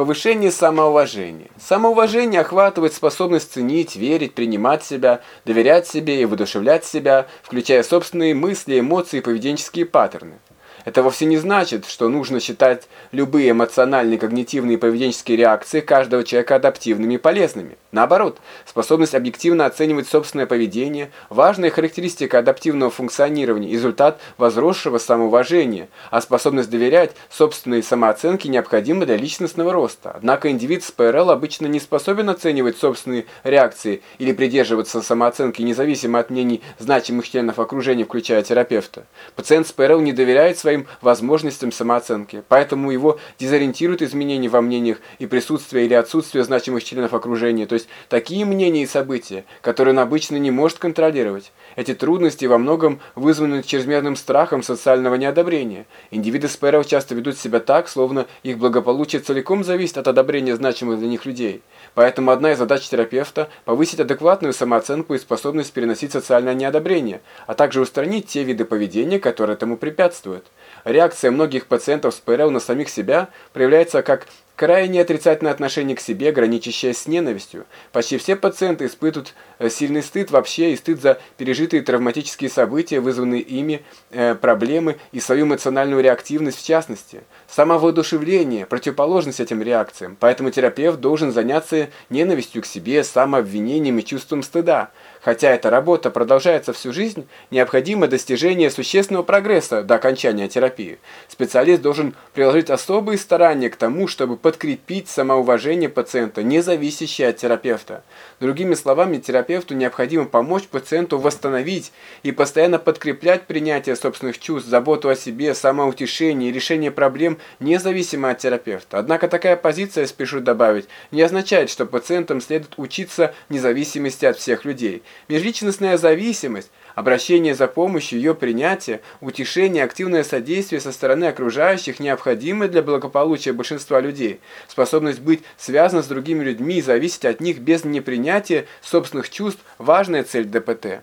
Повышение самоуважения. Самоуважение охватывает способность ценить, верить, принимать себя, доверять себе и воодушевлять себя, включая собственные мысли, эмоции и поведенческие паттерны. Это вовсе не значит, что нужно считать любые эмоциональные, когнитивные и поведенческие реакции каждого человека адаптивными и полезными. Наоборот, способность объективно оценивать собственное поведение – важная характеристика адаптивного функционирования, результат возросшего самоуважения, а способность доверять собственной самооценке необходима для личностного роста. Однако индивид с ПРЛ обычно не способен оценивать собственные реакции или придерживаться самооценки независимо от мнений значимых членов окружения, включая терапевта. Пациент с ПРЛ не доверяет своим своим возможностям самооценки, поэтому его дезориентируют изменения во мнениях и присутствие или отсутствие значимых членов окружения, то есть такие мнения и события, которые он обычно не может контролировать. Эти трудности во многом вызваны чрезмерным страхом социального неодобрения. Индивиды с ПРЛ часто ведут себя так, словно их благополучие целиком зависит от одобрения значимых для них людей. Поэтому одна из задач терапевта – повысить адекватную самооценку и способность переносить социальное неодобрение, а также устранить те виды поведения, которые этому препятствуют. Реакция многих пациентов с ПРЛ на самих себя проявляется как крайне отрицательное отношение к себе, граничащее с ненавистью. Почти все пациенты испытывают э, сильный стыд вообще и стыд за пережитые травматические события, вызванные ими э, проблемы и свою эмоциональную реактивность в частности. Самовоодушевление – противоположность этим реакциям, поэтому терапевт должен заняться ненавистью к себе, самообвинением и чувством стыда. Хотя эта работа продолжается всю жизнь, необходимо достижение существенного прогресса до окончания терапии. Специалист должен приложить особые старания к тому, чтобы подкрепить самоуважение пациента, не зависящее от терапевта. Другими словами, терапевту необходимо помочь пациенту восстановить и постоянно подкреплять принятие собственных чувств, заботу о себе, самоутешение и решение проблем независимо от терапевта. Однако такая позиция, спешу добавить, не означает, что пациентам следует учиться независимости от всех людей. Межличностная зависимость, обращение за помощью, ее принятие, утешение, активное содействие со стороны окружающих необходимы для благополучия большинства людей. Способность быть связана с другими людьми и зависеть от них без непринятия собственных чувств – важная цель ДПТ.